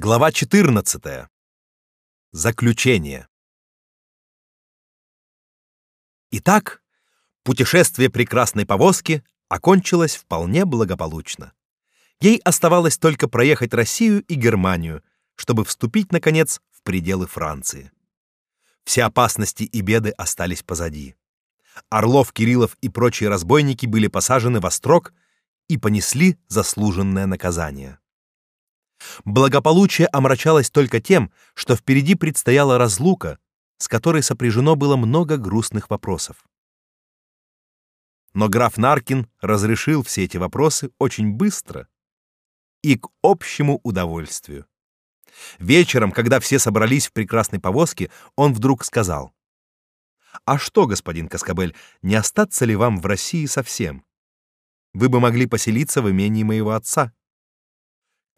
Глава 14. Заключение. Итак, путешествие прекрасной повозки окончилось вполне благополучно. Ей оставалось только проехать Россию и Германию, чтобы вступить наконец в пределы Франции. Все опасности и беды остались позади. Орлов, Кириллов и прочие разбойники были посажены во строк и понесли заслуженное наказание. Благополучие омрачалось только тем, что впереди предстояла разлука, с которой сопряжено было много грустных вопросов. Но граф Наркин разрешил все эти вопросы очень быстро и к общему удовольствию. Вечером, когда все собрались в прекрасной повозке, он вдруг сказал: "А что, господин Каскабель, не остаться ли вам в России совсем? Вы бы могли поселиться в имении моего отца".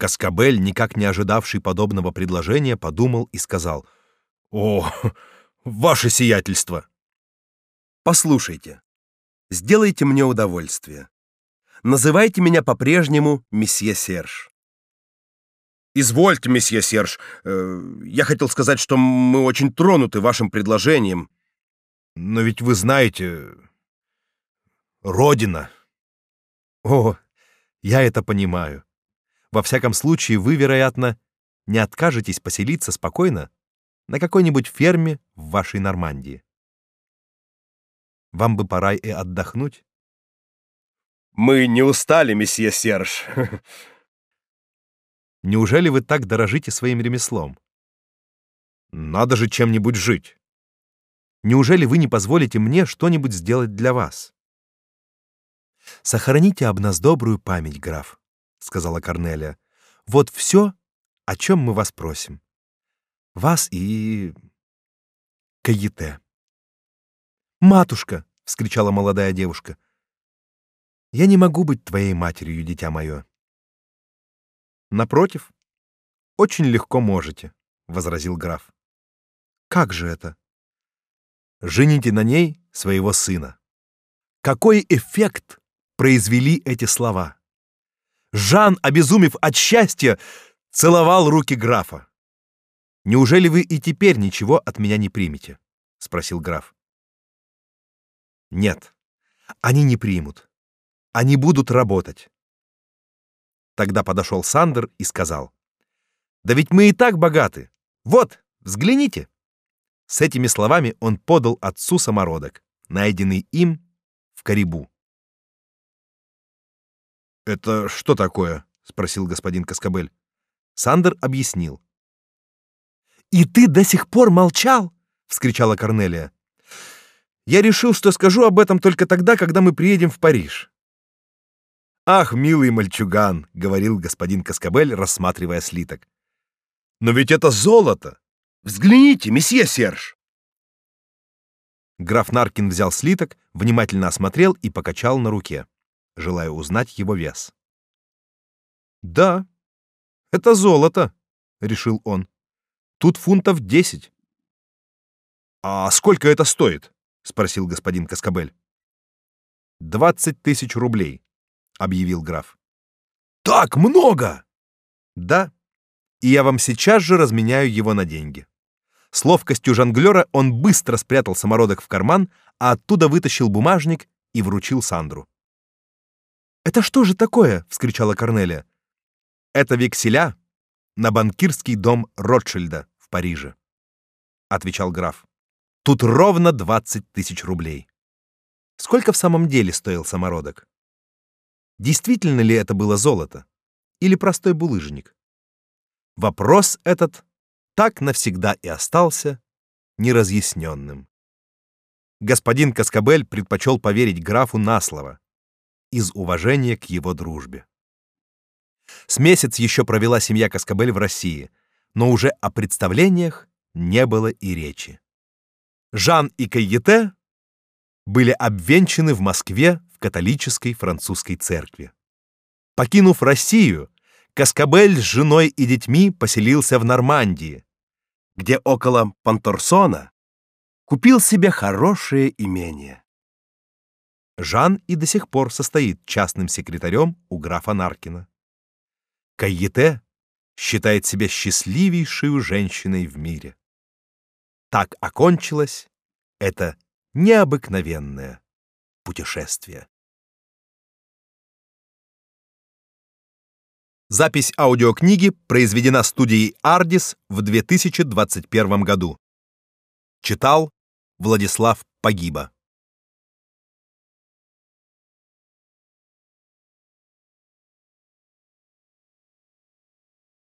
Каскабель, никак не ожидавший подобного предложения, подумал и сказал: "О, ваше сиятельство. Послушайте. Сделайте мне удовольствие. Называйте меня по-прежнему месье Серж. Извольте, месье Серж. Э, я хотел сказать, что мы очень тронуты вашим предложением. Но ведь вы знаете, родина. О, я это понимаю. Во всяком случае, вы, вероятно, не откажетесь поселиться спокойно на какой-нибудь ферме в вашей Нормандии. Вам бы пора и отдохнуть. Мы не устали, месье Серж. Неужели вы так дорожите своим ремеслом? Надо же чем-нибудь жить. Неужели вы не позволите мне что-нибудь сделать для вас? Сохраните об нас добрую память, граф сказала Корнелия. Вот все, о чем мы вас просим. Вас и Каете. Матушка, вскричала молодая девушка. Я не могу быть твоей матерью, дитя мое. Напротив, очень легко можете, возразил граф. Как же это? Жените на ней своего сына. Какой эффект произвели эти слова? Жан, обезумев от счастья, целовал руки графа. Неужели вы и теперь ничего от меня не примете? спросил граф. Нет. Они не примут. Они будут работать. Тогда подошел Сандер и сказал: "Да ведь мы и так богаты. Вот, взгляните". С этими словами он подал отцу самородок, найденный им в Карибу. Это что такое? спросил господин Каскабель. Сандер объяснил. И ты до сих пор молчал? вскричала Корнелия. Я решил, что скажу об этом только тогда, когда мы приедем в Париж. Ах, милый мальчуган, говорил господин Каскабель, рассматривая слиток. Но ведь это золото. Взгляните, месье Серж. Граф Наркин взял слиток, внимательно осмотрел и покачал на руке желая узнать его вес. «Да, это золото», — решил он. «Тут фунтов десять». «А сколько это стоит?» — спросил господин Каскабель. «Двадцать тысяч рублей», — объявил граф. «Так много!» «Да, и я вам сейчас же разменяю его на деньги». С ловкостью жонглера он быстро спрятал самородок в карман, а оттуда вытащил бумажник и вручил Сандру. Это что же такое? вскричала Корнелия. Это векселя на банкирский дом Ротшильда в Париже, отвечал граф. Тут ровно двадцать тысяч рублей. Сколько в самом деле стоил самородок? Действительно ли это было золото или простой булыжник? Вопрос этот так навсегда и остался неразъясненным. Господин Каскабель предпочел поверить графу на слово из уважения к его дружбе. С месяц еще провела семья Каскабель в России, но уже о представлениях не было и речи. Жан и Кайете были обвенчаны в Москве в католической французской церкви. Покинув Россию, Каскабель с женой и детьми поселился в Нормандии, где около Панторсона купил себе хорошее имение. Жан и до сих пор состоит частным секретарем у графа Наркина. Кайете считает себя счастливейшей женщиной в мире. Так окончилось это необыкновенное путешествие. Запись аудиокниги произведена студией Ardis в 2021 году. Читал Владислав Погиба.